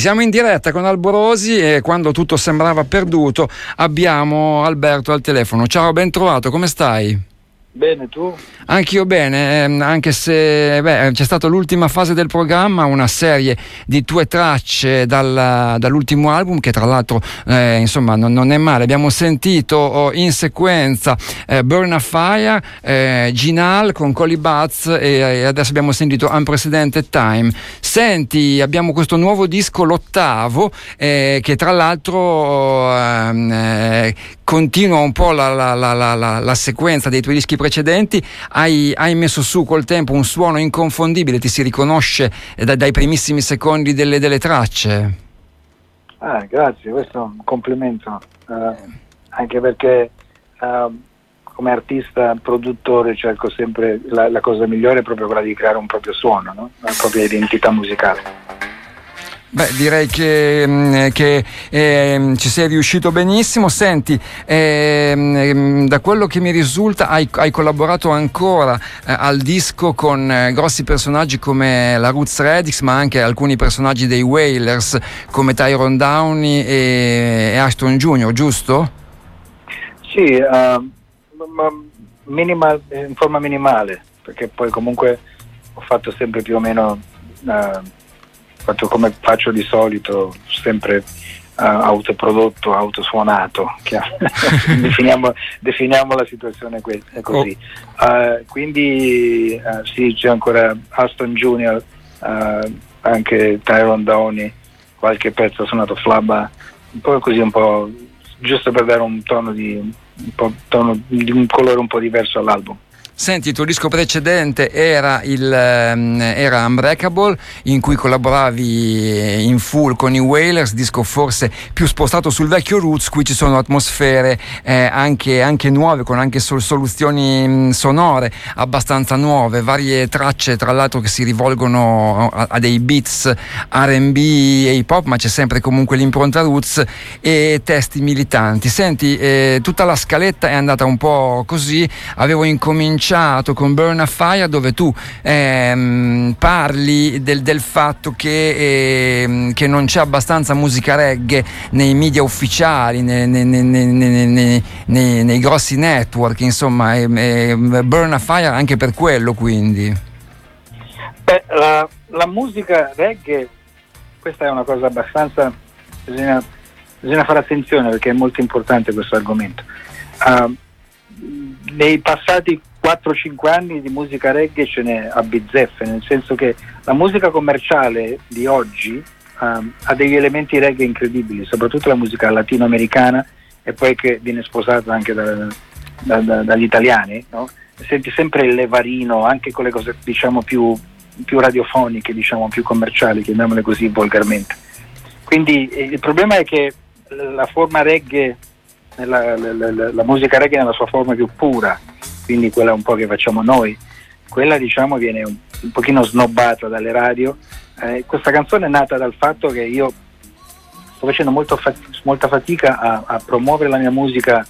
Siamo in diretta con Alborosi e quando tutto sembrava perduto abbiamo Alberto al telefono. Ciao, ben trovato, come stai? Bene, tu? Anch'io bene, ehm, anche se beh, c'è stata l'ultima fase del programma, una serie di tue tracce dal, dall'ultimo album che tra l'altro eh, insomma non, non, è male. Abbiamo sentito oh, in sequenza eh, Burn a Fire, eh, Ginal con Colly Butts e, e, adesso abbiamo sentito Unprecedented Time. Senti, abbiamo questo nuovo disco, l'ottavo, eh, che tra l'altro ehm, eh, continua un po' la, la, la, la, sequenza dei tuoi dischi precedenti, hai, hai, messo su col tempo un suono inconfondibile, ti si riconosce dai, dai primissimi secondi delle, delle tracce. Ah, grazie, questo è un complimento, uh, anche perché uh, come artista, produttore cerco sempre la, la, cosa migliore è proprio quella di creare un proprio suono, no? una propria identità musicale. Beh, direi che, mm, che eh, ci sei riuscito benissimo. Senti, eh, da quello che mi risulta hai, hai collaborato ancora eh, al disco con eh, grossi personaggi come la Roots Redix, ma anche alcuni personaggi dei Whalers come Tyron Downey e, e Ashton Jr., giusto? Sì, uh, minimal, in forma minimale, perché poi comunque ho fatto sempre più o meno... Uh, fatto come faccio di solito, sempre uh, autoprodotto, autosuonato, definiamo, definiamo, la situazione que- così. Uh, quindi uh, sì, c'è ancora Aston Junior, anche Tyron Downey, qualche pezzo suonato Flabba, un po' così, un po' giusto per dare un tono di un, po', tono, di un colore un po' diverso all'album. Senti, il tuo disco precedente era, il, ehm, era Unbreakable, in cui collaboravi in full con i Whalers, disco forse più spostato sul vecchio Roots, qui ci sono atmosfere eh, anche, anche, nuove, con anche soluzioni mm, sonore abbastanza nuove, varie tracce tra l'altro che si rivolgono a, a dei beats RB e hip hop, ma c'è sempre comunque l'impronta Roots e testi militanti. Senti, eh, tutta la scaletta è andata un po' così, avevo incominciato cominciato con Burn a Fire dove tu ehm, parli del, del, fatto che, ehm, che, non c'è abbastanza musica reggae nei media ufficiali, nei, nei, nei, nei grossi network, insomma, e, e Burn a Fire anche per quello quindi. Beh, la, la musica reggae, questa è una cosa abbastanza... Bisogna, bisogna fare attenzione perché è molto importante questo argomento. Uh, nei passati 4-5 anni di musica reggae ce n'è a bizzeffe, nel senso che la musica commerciale di oggi um, ha degli elementi reggae incredibili, soprattutto la musica latinoamericana e poi che viene sposata anche da, da, da, dagli italiani, no? senti sempre il levarino anche con le cose diciamo più, più radiofoniche, diciamo più commerciali, chiamiamole così volgarmente. Quindi eh, il problema è che la forma reggae, la, la, la, la musica reggae nella sua forma più pura, quindi quella un po' che facciamo noi, quella diciamo viene un, un pochino snobbata dalle radio. Eh, questa canzone è nata dal fatto che io sto facendo fat- molta fatica a, a, promuovere la mia musica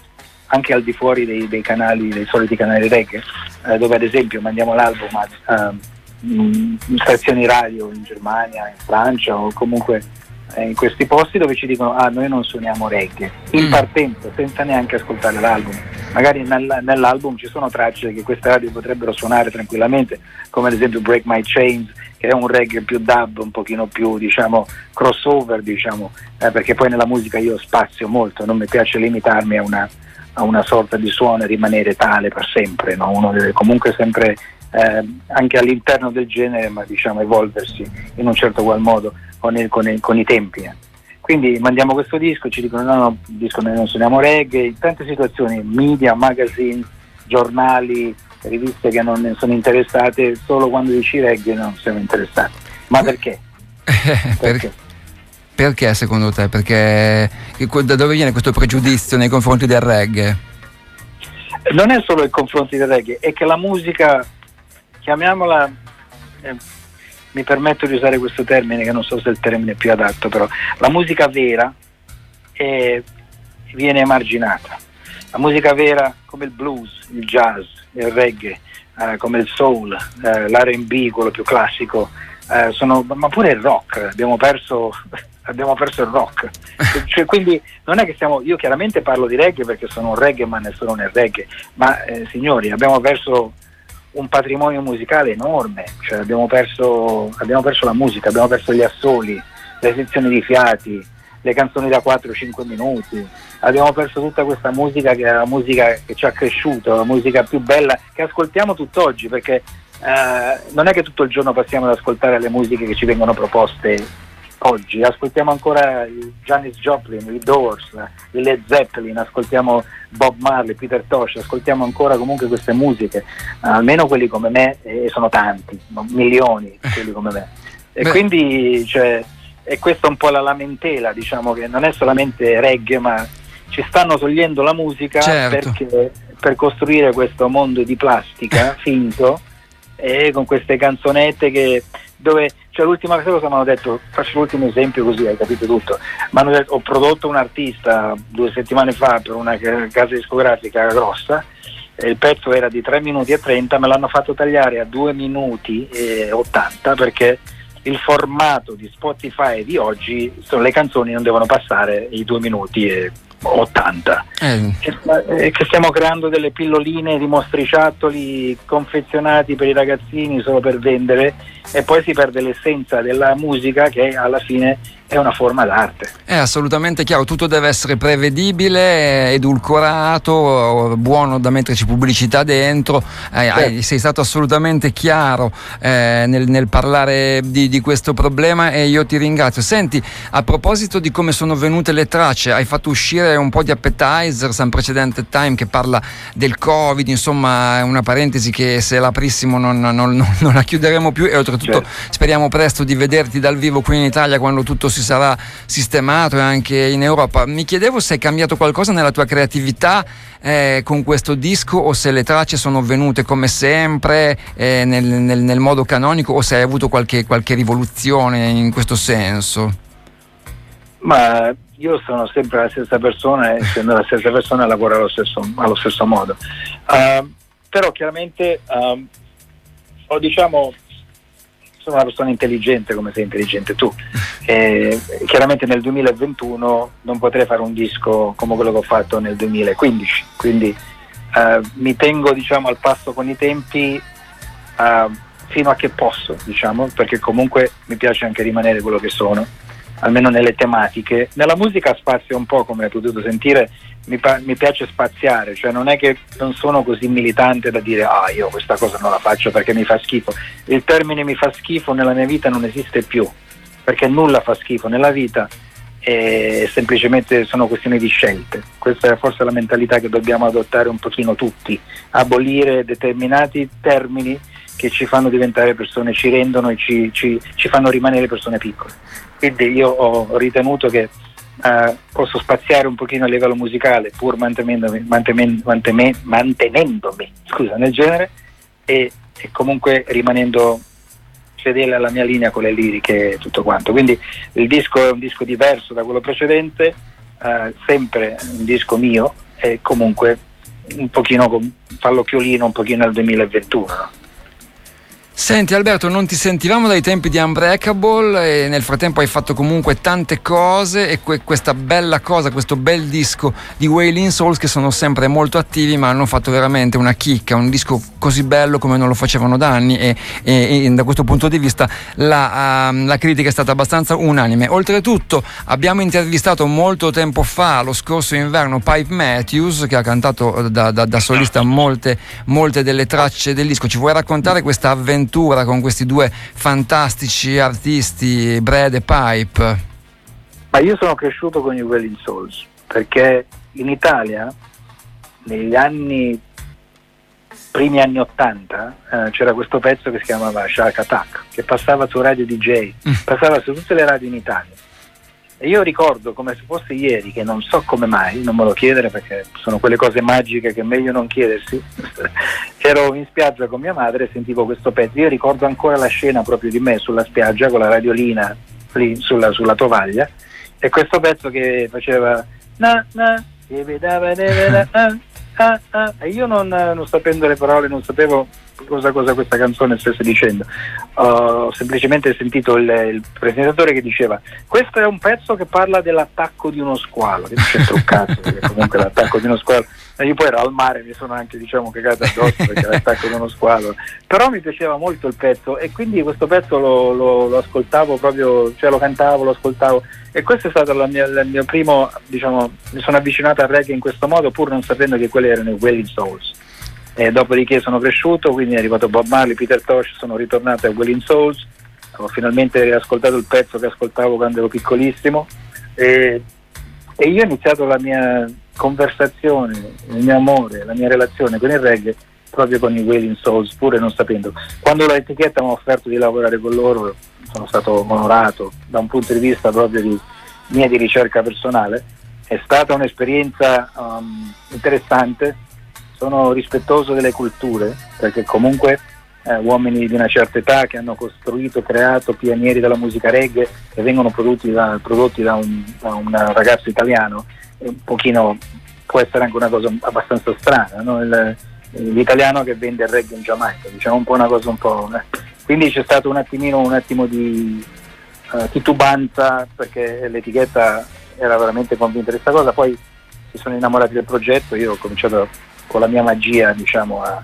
anche al di fuori dei, dei canali, dei soliti canali reggae, eh, dove ad esempio mandiamo l'album a, a in stazioni radio in Germania, in Francia o comunque eh, in questi posti dove ci dicono ah noi non suoniamo reggae in mm. partenza senza neanche ascoltare l'album magari nel, nell'album ci sono tracce che queste radio potrebbero suonare tranquillamente come ad esempio Break My Chains che è un reggae più dub un pochino più diciamo crossover diciamo eh, perché poi nella musica io spazio molto non mi piace limitarmi a una, a una sorta di suono e rimanere tale per sempre no? uno deve comunque sempre eh, anche all'interno del genere ma diciamo evolversi in un certo qual modo con, il, con, il, con i tempi. Eh. Quindi mandiamo questo disco, ci dicono no, no, disco noi non suoniamo reggae, in tante situazioni, media, magazine, giornali, riviste che non ne sono interessate, solo quando dici reggae non siamo interessati. Ma perché? perché? Perché secondo te? Perché da dove viene questo pregiudizio nei confronti del reggae? Non è solo i confronti del reggae, è che la musica, chiamiamola eh, mi permetto di usare questo termine che non so se è il termine più adatto, però la musica vera è, viene emarginata. La musica vera come il blues, il jazz, il reggae, eh, come il soul, eh, l'RB, quello più classico, eh, sono, ma pure il rock, abbiamo perso, abbiamo perso il rock. cioè, quindi non è che stiamo, io chiaramente parlo di reggae perché sono un reggae ma ne sono nel reggae, ma eh, signori abbiamo perso un patrimonio musicale enorme, cioè, abbiamo, perso, abbiamo perso la musica, abbiamo perso gli assoli, le sezioni di fiati, le canzoni da 4-5 minuti, abbiamo perso tutta questa musica che è la musica che ci ha cresciuto, la musica più bella che ascoltiamo tutt'oggi perché eh, non è che tutto il giorno passiamo ad ascoltare le musiche che ci vengono proposte oggi, ascoltiamo ancora Janis Joplin, i Doors, i Led Zeppelin, ascoltiamo Bob Marley, Peter Tosh, ascoltiamo ancora comunque queste musiche, almeno quelli come me, e sono tanti, milioni quelli come me. E Beh. quindi cioè, e questa è un po' la lamentela, diciamo che non è solamente reggae, ma ci stanno togliendo la musica certo. perché, per costruire questo mondo di plastica finto e con queste canzonette che dove cioè l'ultima cosa mi hanno detto, faccio l'ultimo esempio così hai capito tutto, detto ho prodotto un artista due settimane fa per una casa discografica grossa il pezzo era di 3 minuti e 30 me l'hanno fatto tagliare a 2 minuti e 80 perché il formato di Spotify di oggi sono le canzoni non devono passare i due minuti e 80 eh. e che stiamo creando delle pilloline di mostriciattoli confezionati per i ragazzini solo per vendere e poi si perde l'essenza della musica che alla fine è una forma d'arte. È assolutamente chiaro, tutto deve essere prevedibile, edulcorato, buono da metterci pubblicità dentro. Eh, certo. sei stato assolutamente chiaro eh, nel, nel, parlare di, di, questo problema e io ti ringrazio. Senti, a proposito di come sono venute le tracce, hai fatto uscire un po' di appetizer, San Precedente Time, che parla del Covid, insomma, è una parentesi che se l'aprissimo non, non, non, non la chiuderemo più e oltretutto certo. speriamo presto di vederti dal vivo qui in Italia quando tutto si sarà sistemato anche in Europa. Mi chiedevo se è cambiato qualcosa nella tua creatività eh, con questo disco o se le tracce sono venute come sempre eh, nel, nel, nel, modo canonico o se hai avuto qualche, qualche rivoluzione in questo senso. Ma io sono sempre la stessa persona e essendo la stessa persona lavoro allo stesso, allo stesso modo. Uh, però chiaramente uh, ho diciamo sono una persona intelligente come sei intelligente tu. E chiaramente nel 2021 non potrei fare un disco come quello che ho fatto nel 2015, quindi eh, mi tengo diciamo, al passo con i tempi eh, fino a che posso, diciamo, perché comunque mi piace anche rimanere quello che sono almeno nelle tematiche. Nella musica spazio un po', come hai potuto sentire, mi, pa- mi, piace spaziare, cioè non è che non sono così militante da dire ah io questa cosa non la faccio perché mi fa schifo. Il termine mi fa schifo nella mia vita non esiste più, perché nulla fa schifo nella vita e semplicemente sono questioni di scelte. Questa è forse la mentalità che dobbiamo adottare un pochino tutti, abolire determinati termini che ci fanno diventare persone, ci rendono e ci, ci, ci fanno rimanere persone piccole. Quindi io ho ritenuto che eh, posso spaziare un pochino a livello musicale pur mantenendomi, mantenendomi, mantenendomi scusa, nel genere e, e, comunque rimanendo fedele alla mia linea con le liriche e tutto quanto. Quindi il disco è un disco diverso da quello precedente, eh, sempre un disco mio e comunque un pochino fa l'occhiolino un pochino al 2021. Senti Alberto, non ti sentivamo dai tempi di Unbreakable e nel frattempo hai fatto comunque tante cose e que- questa bella cosa, questo bel disco di Wailing Souls che sono sempre molto attivi ma hanno fatto veramente una chicca, un disco così bello come non lo facevano da anni e, e, e da questo punto di vista la, uh, la, critica è stata abbastanza unanime. Oltretutto abbiamo intervistato molto tempo fa, lo scorso inverno, Pipe Matthews che ha cantato da, da, da solista molte, molte delle tracce del disco. Ci vuoi raccontare questa avventura? Avventura con questi due fantastici artisti, Brad e Pipe? Ma io sono cresciuto con i Welling Souls perché in Italia negli anni primi anni 80 eh, c'era questo pezzo che si chiamava Shark Attack che passava su Radio DJ, mm. passava su tutte le radio in Italia e io ricordo come se fosse ieri, che non so come mai, non me lo chiedere perché sono quelle cose magiche che è meglio non chiedersi, ero in spiaggia con mia madre e sentivo questo pezzo. Io ricordo ancora la scena proprio di me sulla spiaggia con la radiolina lì sulla, sulla tovaglia e questo pezzo che faceva na, na, e ah, ah, ah, e io non, non sapendo le parole, non sapevo cosa, cosa questa canzone stesse dicendo. ho semplicemente sentito il, il, presentatore che diceva questo è un pezzo che parla dell'attacco di uno squalo, che non c'entra un cazzo, perché comunque l'attacco di uno squalo, io poi ero al mare, mi sono anche diciamo cagato addosso perché era l'attacco di uno squalo, però mi piaceva molto il pezzo e quindi questo pezzo lo, lo, lo ascoltavo proprio, cioè lo cantavo, lo ascoltavo. E questo è stato mia, il mio primo, diciamo, mi sono avvicinato al reggae in questo modo pur non sapendo che quelli erano i Wailing Souls e dopodiché sono cresciuto, quindi è arrivato Bob Marley, Peter Tosh, sono ritornato a Willing Souls, ho finalmente riascoltato il pezzo che ascoltavo quando ero piccolissimo e, e io ho iniziato la mia conversazione, il mio amore, la mia relazione con il reggae proprio con i Wailing Souls, pure non sapendo. Quando l'etichetta mi ha offerto di lavorare con loro sono stato onorato da un punto di vista proprio di mia di ricerca personale. È stata un'esperienza um, interessante sono rispettoso delle culture, perché comunque eh, uomini di una certa età che hanno costruito, creato pionieri della musica reggae che vengono prodotti da, prodotti da, un, da un, ragazzo italiano, un pochino può essere anche una cosa abbastanza strana, no? Il, l'italiano che vende il reggae in Giamaica, diciamo un po' una cosa un po'. Eh. Quindi c'è stato un attimino un attimo di uh, titubanza perché l'etichetta era veramente convinta di questa cosa, poi si sono innamorati del progetto, io ho cominciato con la mia magia diciamo a,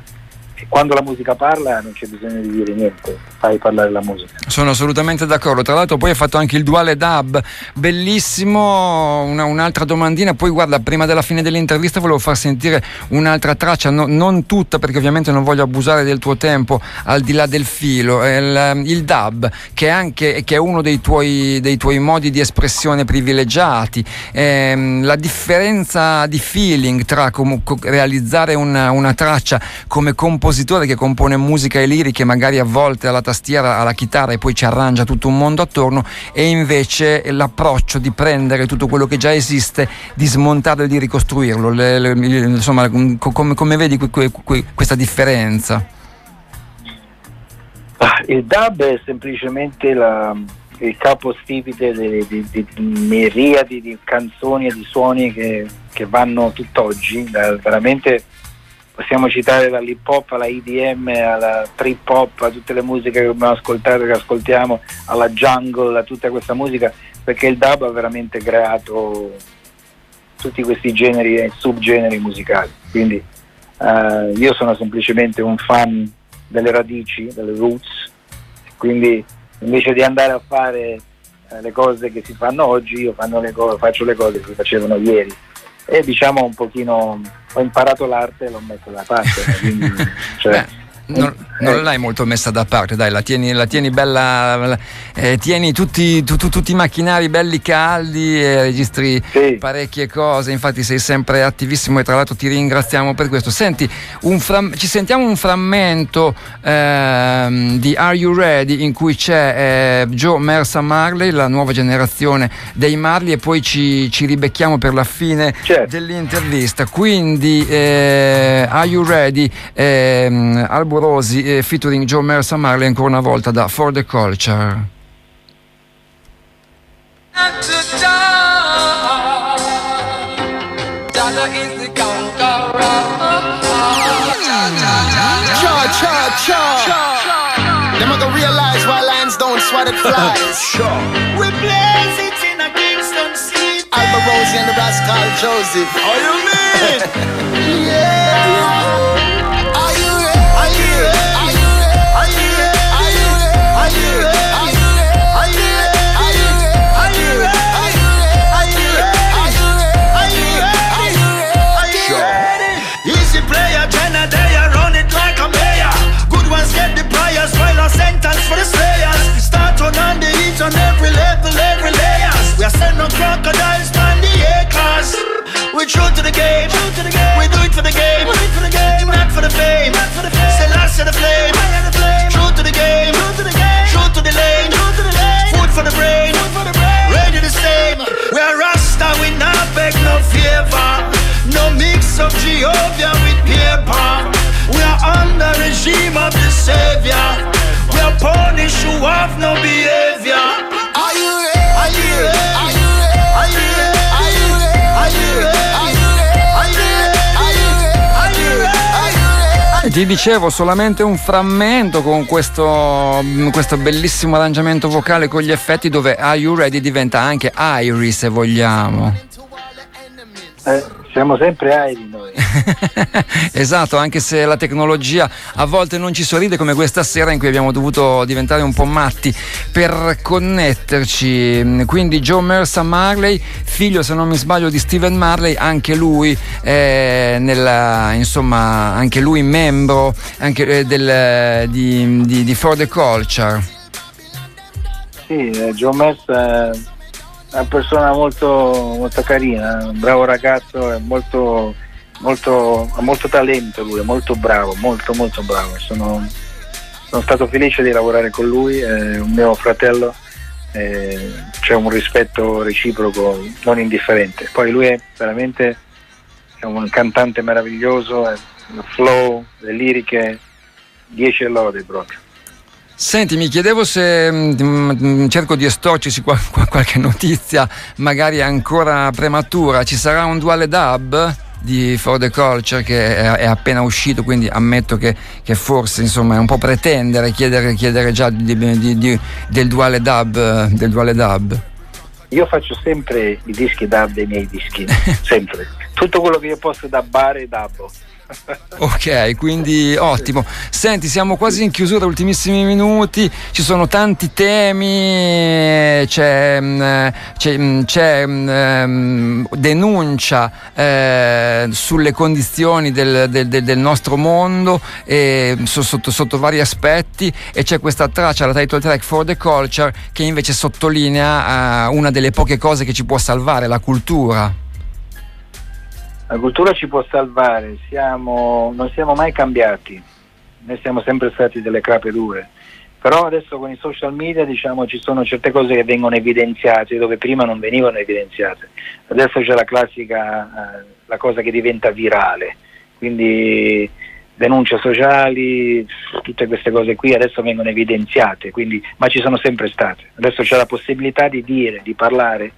quando la musica parla non c'è bisogno di dire niente, fai parlare la musica. Sono assolutamente d'accordo. Tra l'altro, poi hai fatto anche il duale dub, bellissimo. Una, un'altra domandina. Poi, guarda, prima della fine dell'intervista volevo far sentire un'altra traccia, no, non tutta, perché ovviamente non voglio abusare del tuo tempo al di là del filo. Il, il dub, che è, anche, che è uno dei tuoi, dei tuoi, modi di espressione privilegiati. Ehm, la differenza di feeling tra com- realizzare una, una traccia come composizione compositore che compone musica e liriche, magari a volte alla tastiera, alla chitarra e poi ci arrangia tutto un mondo attorno, e invece l'approccio di prendere tutto quello che già esiste, di smontarlo e di ricostruirlo. Le, le, insomma, come, come vedi que, que, questa differenza? Ah, il dub è semplicemente la, il capostipite di, di, di, miriadi di canzoni e di suoni che, che vanno tutt'oggi, veramente possiamo citare dall'hip hop alla IDM, alla trip hop, a tutte le musiche che abbiamo ascoltato, che ascoltiamo, alla jungle, a tutta questa musica, perché il dub ha veramente creato tutti questi generi e subgeneri musicali. Quindi eh, io sono semplicemente un fan delle radici, delle roots, quindi invece di andare a fare eh, le cose che si fanno oggi, io le co- faccio le cose che si facevano ieri e diciamo un pochino ho imparato l'arte e l'ho messo da parte quindi, cioè, non, non, l'hai molto messa da parte, dai, la tieni, la tieni bella, eh, tieni tutti, tu, tu, tutti, i macchinari belli caldi e registri sì. parecchie cose, infatti sei sempre attivissimo e tra l'altro ti ringraziamo per questo. Senti, fram- ci sentiamo un frammento ehm, di Are You Ready in cui c'è eh, Joe Mersa Marley, la nuova generazione dei Marley e poi ci, ci ribecchiamo per la fine certo. dell'intervista. Quindi eh, Are You Ready? Ehm, album Rosi e featuring Joe Mercer Marley ancora una volta da For the Culture. Them gonna realize why lions don't swat at flies. We blaze it in a Kingston city. Alba Rosie and the Rascal Joseph. Oh, you mean? yeah. Easy player, run it like a. Good ones get the priors, while a sentence for the slayers. Start on on every level, every layers. We are sending crocodiles the acres. We true to the game. To the game. We do it for the game. We for the fame. Not for the fame. Say last of the flame. No mix of Jehovah with paper. We are under regime of the Savior. We are punish who have no behavior. Are you ready? Are you ready? Are you ready? Are you ready? Are you ready? Are you ready? Ti dicevo solamente un frammento con questo, questo, bellissimo arrangiamento vocale con gli effetti dove Are You Ready diventa anche Iris se vogliamo. Eh, siamo sempre aeri noi. esatto, anche se la tecnologia a volte non ci sorride come questa sera in cui abbiamo dovuto diventare un po' matti per connetterci. Quindi Joe Mercer Marley, figlio se non mi sbaglio di Steven Marley, anche lui, eh, nella, insomma, anche lui membro anche, eh, del, di, di, di For the Culture. Sì, eh, Joe Mercer una persona molto, molto carina, un bravo ragazzo, molto, molto, ha molto talento lui, è molto bravo, molto molto bravo. Sono, sono stato felice di lavorare con lui, è un mio fratello, c'è un rispetto reciproco non indifferente. Poi lui è veramente è un cantante meraviglioso, il flow, le liriche, 10 lode proprio. Senti, mi chiedevo se mh, mm, mm, cerco di estorcersi qual- qualche notizia, magari ancora prematura. Ci sarà un duale dub di For the Culture che è, è appena uscito, quindi ammetto che, che, forse insomma è un po' pretendere, chiedere, chiedere già di, di, di, del, duale dub, del duale dub. Io faccio sempre i dischi dub dei miei dischi, sempre. Tutto quello che io posso dabbare, dabbo. Ok, quindi ottimo. Senti, siamo quasi in chiusura, ultimissimi minuti, ci sono tanti temi, c'è, mm, c'è, mm, c'è um, denuncia eh, sulle condizioni del, del, del nostro mondo eh, sotto, sotto, vari aspetti e c'è questa traccia, la title track For the Culture, che invece sottolinea uh, una delle poche cose che ci può salvare, la cultura. La cultura ci può salvare, siamo, non siamo mai cambiati, noi siamo sempre stati delle crape dure, però adesso con i social media diciamo, ci sono certe cose che vengono evidenziate dove prima non venivano evidenziate, adesso c'è la classica, eh, la cosa che diventa virale, quindi denunce sociali, tutte queste cose qui adesso vengono evidenziate, quindi, ma ci sono sempre state, adesso c'è la possibilità di dire, di parlare,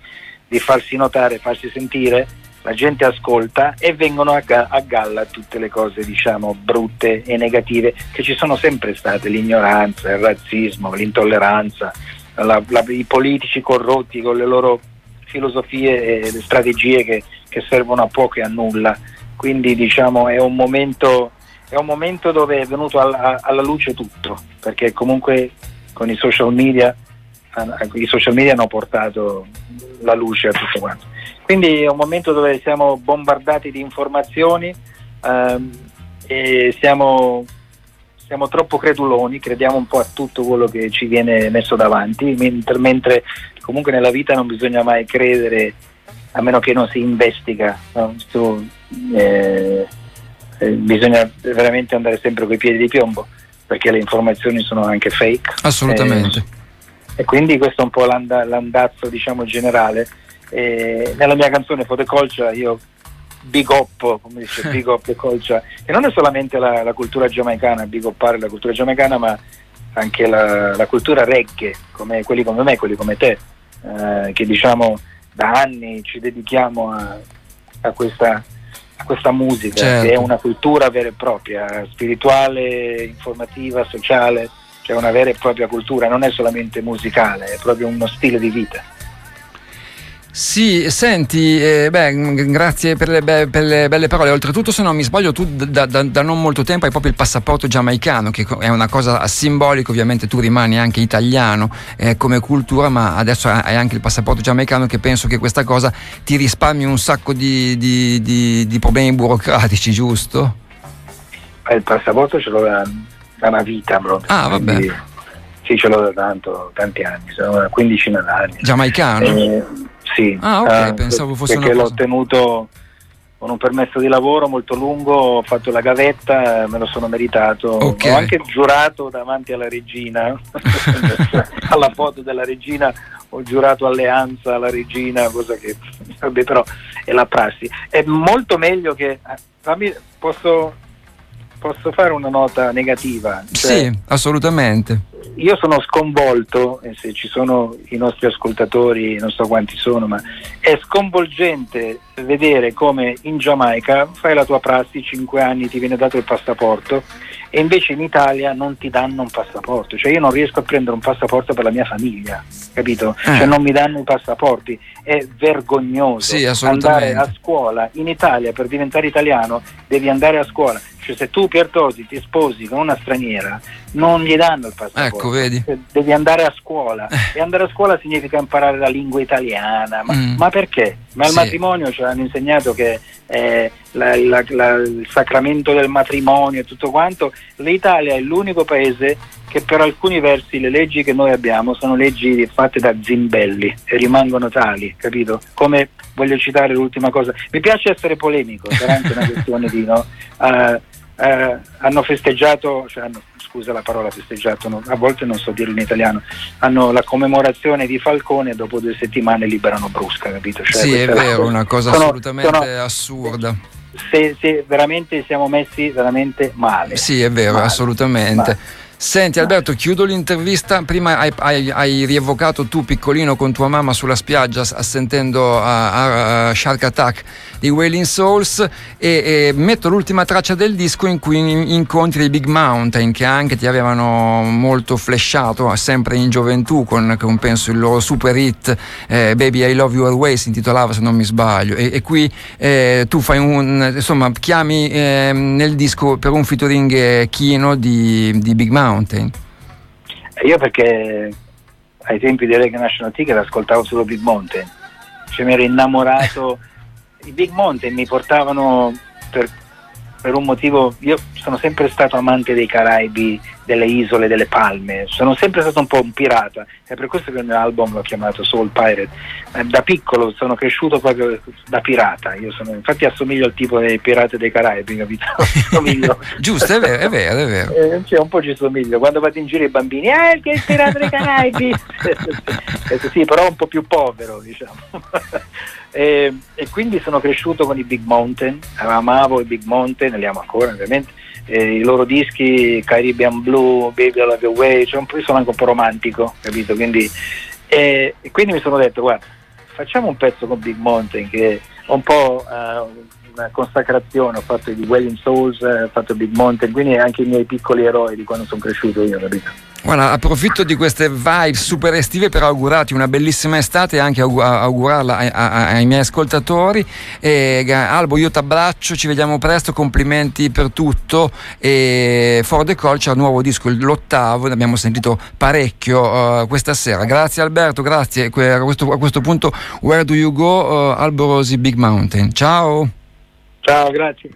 di farsi notare, farsi sentire la gente ascolta e vengono a, ga- a, galla tutte le cose diciamo brutte e negative che ci sono sempre state, l'ignoranza, il razzismo, l'intolleranza, la, la, i politici corrotti con le loro filosofie e le strategie che, che servono a poco e a nulla. Quindi diciamo è un momento, è un momento dove è venuto alla, alla luce tutto, perché comunque con i social media i social media hanno portato la luce a tutto quanto. Quindi è un momento dove siamo bombardati di informazioni ehm, e siamo, siamo, troppo creduloni, crediamo un po' a tutto quello che ci viene messo davanti, mentre, mentre comunque nella vita non bisogna mai credere a meno che non si investiga. No? Su, eh, eh, bisogna veramente andare sempre coi piedi di piombo perché le informazioni sono anche fake. Assolutamente. Eh, e quindi questo è un po' l'and- l'andazzo diciamo, generale e nella mia canzone Culture io big up, come dice, big up the culture, e non è solamente la, la cultura giamaicana, big uppare la cultura giamaicana, ma anche la, la cultura reggae, come quelli come me, quelli come te, eh, che diciamo da anni ci dedichiamo a, a, questa, a questa, musica, certo. che è una cultura vera e propria, spirituale, informativa, sociale, cioè una vera e propria cultura, non è solamente musicale, è proprio uno stile di vita. Sì, senti, eh, beh, grazie per le, be- per le, belle parole. Oltretutto, se non mi sbaglio, tu da, da, da, non molto tempo hai proprio il passaporto giamaicano, che è una cosa simbolica, ovviamente tu rimani anche italiano eh, come cultura, ma adesso hai anche il passaporto giamaicano che penso che questa cosa ti risparmi un sacco di, di, di, di problemi burocratici, giusto? il passaporto ce l'ho da, da una vita proprio. Ah, vabbè. Quindi, sì, ce l'ho da tanto, tanti anni, sono una quindicina d'anni. Giamaicano? Eh, sì, ah, okay, uh, pensavo fosse perché l'ho ottenuto con un permesso di lavoro molto lungo, ho fatto la gavetta, me lo sono meritato. Okay. Ho anche giurato davanti alla regina, alla foto della regina, ho giurato alleanza alla regina, cosa che vabbè, però è la prassi. È molto meglio che eh, fammi, posso, posso fare una nota negativa. Cioè, sì, assolutamente io sono sconvolto, e se ci sono i nostri ascoltatori, non so quanti sono, ma è sconvolgente vedere come in Giamaica fai la tua prassi, 5 anni ti viene dato il passaporto e invece in Italia non ti danno un passaporto, cioè io non riesco a prendere un passaporto per la mia famiglia, capito? Eh. Cioè non mi danno i passaporti, è vergognoso sì, andare a scuola in Italia per diventare italiano, devi andare a scuola, cioè se tu Piertosi ti sposi con una straniera non gli danno il passaporto, ecco, vedi. Cioè, devi andare a scuola eh. e andare a scuola significa imparare la lingua italiana, ma, mm. ma perché? Ma al sì. matrimonio ci hanno insegnato che eh, la, la, la, il sacramento del matrimonio e tutto quanto, l'Italia è l'unico paese che per alcuni versi le leggi che noi abbiamo sono leggi fatte da zimbelli e rimangono tali, capito? Come voglio citare l'ultima cosa, mi piace essere polemico, sarà anche una questione di no. Uh, uh, hanno festeggiato, cioè hanno, scusa la parola festeggiato, no, a volte non so dirlo in italiano, hanno la commemorazione di Falcone e dopo due settimane liberano Brusca, capito? Cioè, sì, è vero, una cosa sono, assolutamente sono, assurda. Se, se, veramente siamo messi veramente male. Sì, è vero, male, assolutamente. Male. Senti Alberto, chiudo l'intervista. Prima hai, hai, hai, rievocato tu piccolino con tua mamma sulla spiaggia assentendo a, a Shark Attack di Wailing Souls e, e, metto l'ultima traccia del disco in cui incontri i Big Mountain che anche ti avevano molto flashato sempre in gioventù con, con penso il loro super hit eh, Baby I Love You Always si intitolava se non mi sbaglio e, e qui eh, tu fai un insomma chiami eh, nel disco per un featuring chino di, di Big Mountain Mountain? Io perché ai tempi di Reggae National Ticket ascoltavo solo Big Mountain, cioè mi ero innamorato, i Big Mountain mi portavano per per un motivo, io sono sempre stato amante dei Caraibi, delle isole, delle palme, sono sempre stato un po' un pirata, è per questo che il mio album l'ho chiamato Soul Pirate. Eh, da piccolo sono cresciuto proprio da pirata, io sono, infatti assomiglio al tipo dei pirati dei Caraibi, capito? Giusto, è vero, è vero, è vero. Eh, cioè, un po' ci somiglio, quando vado in giro i bambini, eh, che è il pirata dei Caraibi! sì, però un po' più povero, diciamo. E, e, quindi sono cresciuto con i Big Mountain, amavo i Big Mountain, li amo ancora ovviamente, i loro dischi Caribbean Blue, Baby I Love Your Way, cioè un po', sono anche un po' romantico, capito? Quindi, e, e, quindi mi sono detto, guarda, facciamo un pezzo con Big Mountain che un po' uh, consacrazione, ho fatto di Welling Souls, ho fatto Big Mountain, quindi anche i miei piccoli eroi di quando sono cresciuto io, capito? Guarda, approfitto di queste vibe super estive per augurarti una bellissima estate e anche augurarla ai, ai miei ascoltatori. E, Albo, io ti abbraccio, ci vediamo presto, complimenti per tutto. E For the Culture, nuovo disco, l'ottavo, ne abbiamo sentito parecchio uh, questa sera. Grazie Alberto, grazie. A questo, a questo punto, Where Do You Go? Uh, Albo Rosi Big Mountain. Ciao. Ciao, grazie.